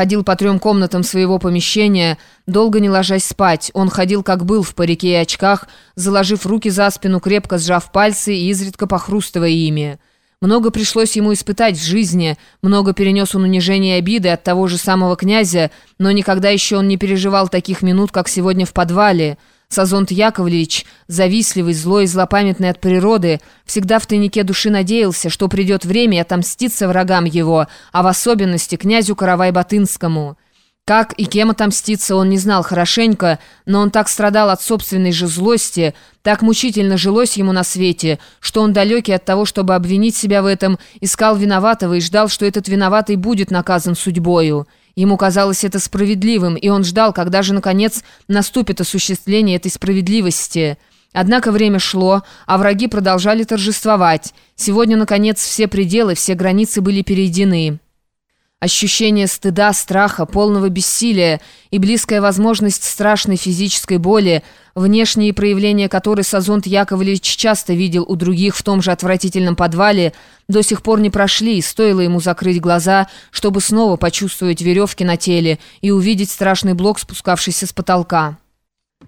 ходил по трем комнатам своего помещения, долго не ложась спать. Он ходил, как был, в парике и очках, заложив руки за спину, крепко сжав пальцы и изредка похрустывая ими. Много пришлось ему испытать в жизни, много перенес он унижения и обиды от того же самого князя, но никогда еще он не переживал таких минут, как сегодня в подвале. Сазонт Яковлевич, завистливый, злой и злопамятный от природы, всегда в тайнике души надеялся, что придет время отомститься врагам его, а в особенности князю Каравай-Батынскому. Как и кем отомститься он не знал хорошенько, но он так страдал от собственной же злости, так мучительно жилось ему на свете, что он далекий от того, чтобы обвинить себя в этом, искал виноватого и ждал, что этот виноватый будет наказан судьбою. Ему казалось это справедливым, и он ждал, когда же, наконец, наступит осуществление этой справедливости. Однако время шло, а враги продолжали торжествовать. Сегодня, наконец, все пределы, все границы были перейдены. Ощущение стыда, страха, полного бессилия и близкая возможность страшной физической боли, внешние проявления которой Сазонт Яковлевич часто видел у других в том же отвратительном подвале, до сих пор не прошли, и стоило ему закрыть глаза, чтобы снова почувствовать веревки на теле и увидеть страшный блок, спускавшийся с потолка.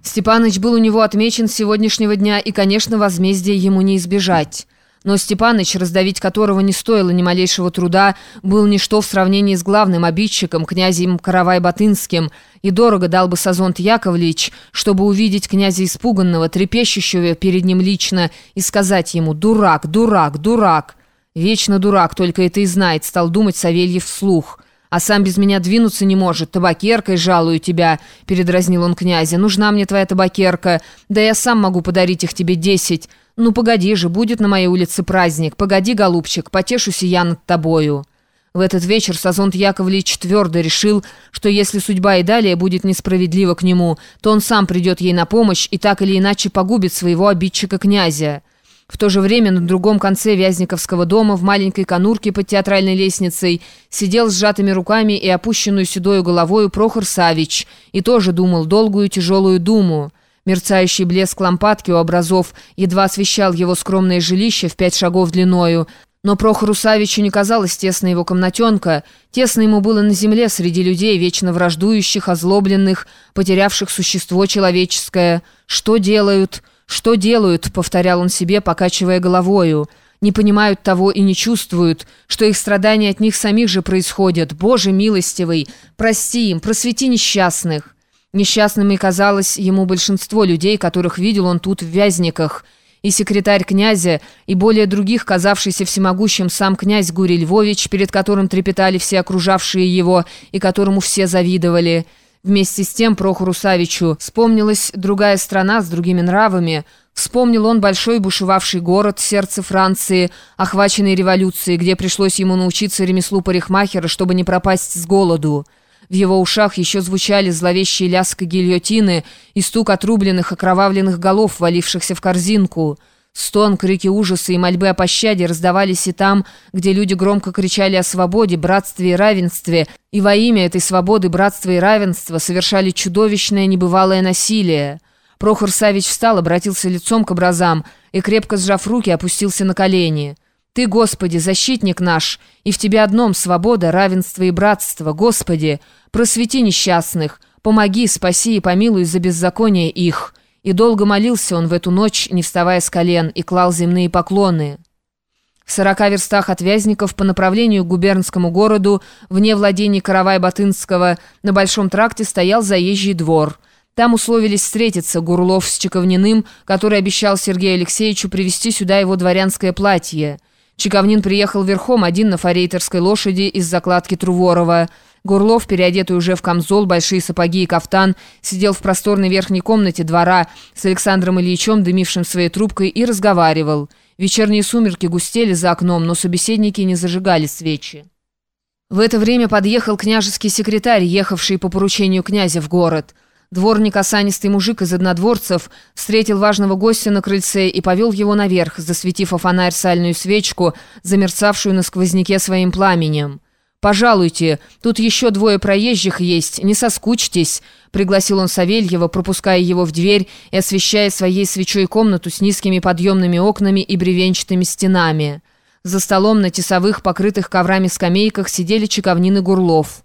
Степаныч был у него отмечен с сегодняшнего дня, и, конечно, возмездия ему не избежать. Но Степаныч, раздавить которого не стоило ни малейшего труда, был ничто в сравнении с главным обидчиком, князем Каравай-Батынским, и дорого дал бы Сазонт Яковлевич, чтобы увидеть князя испуганного, трепещущего перед ним лично, и сказать ему «Дурак, дурак, дурак!» «Вечно дурак, только это и знает», — стал думать Савельев вслух. «А сам без меня двинуться не может, табакеркой жалую тебя», — передразнил он князя. «Нужна мне твоя табакерка, да я сам могу подарить их тебе десять». «Ну, погоди же, будет на моей улице праздник. Погоди, голубчик, потешусь я над тобою». В этот вечер Сазонт Яковлевич твердо решил, что если судьба и далее будет несправедлива к нему, то он сам придет ей на помощь и так или иначе погубит своего обидчика-князя. В то же время на другом конце Вязниковского дома в маленькой конурке под театральной лестницей сидел с сжатыми руками и опущенную седою головою Прохор Савич и тоже думал долгую тяжелую думу. Мерцающий блеск лампадки у образов едва освещал его скромное жилище в пять шагов длиною, но Прохору Савичу не казалось тесно его комнатенка. Тесно ему было на земле среди людей, вечно враждующих, озлобленных, потерявших существо человеческое. «Что делают? Что делают?» — повторял он себе, покачивая головою. «Не понимают того и не чувствуют, что их страдания от них самих же происходят. Боже милостивый, прости им, просвети несчастных». Несчастными казалось ему большинство людей, которых видел он тут в Вязниках, и секретарь князя, и более других, казавшийся всемогущим сам князь Гурий Львович, перед которым трепетали все окружавшие его и которому все завидовали. Вместе с тем Прохору Савичу вспомнилась другая страна с другими нравами. Вспомнил он большой бушевавший город, сердце Франции, охваченный революцией, где пришлось ему научиться ремеслу парикмахера, чтобы не пропасть с голоду. В его ушах еще звучали зловещие ляска гильотины и стук отрубленных окровавленных голов, валившихся в корзинку. Стон, крики ужаса и мольбы о пощаде раздавались и там, где люди громко кричали о свободе, братстве и равенстве, и во имя этой свободы, братства и равенства совершали чудовищное небывалое насилие. Прохор Савич встал, обратился лицом к образам и, крепко сжав руки, опустился на колени. Ты, Господи, защитник наш, и в Тебе одном свобода, равенство и братство. Господи, просвети несчастных, помоги, спаси и помилуй за беззаконие их». И долго молился он в эту ночь, не вставая с колен, и клал земные поклоны. В сорока верстах от Вязников по направлению к губернскому городу, вне владений Каравая-Батынского, на Большом тракте стоял заезжий двор. Там условились встретиться Гурлов с Чековниным, который обещал Сергею Алексеевичу привезти сюда его дворянское платье. Чековнин приехал верхом один на форейтерской лошади из закладки Труворова. Гурлов, переодетый уже в камзол, большие сапоги и кафтан, сидел в просторной верхней комнате двора с Александром Ильичем, дымившим своей трубкой, и разговаривал. Вечерние сумерки густели за окном, но собеседники не зажигали свечи. В это время подъехал княжеский секретарь, ехавший по поручению князя в город. Дворник, осанистый мужик из однодворцев, встретил важного гостя на крыльце и повел его наверх, засветив о фонарь сальную свечку, замерцавшую на сквозняке своим пламенем. «Пожалуйте, тут еще двое проезжих есть, не соскучьтесь», — пригласил он Савельева, пропуская его в дверь и освещая своей свечой комнату с низкими подъемными окнами и бревенчатыми стенами. За столом на тесовых, покрытых коврами скамейках сидели чековнины Гурлов.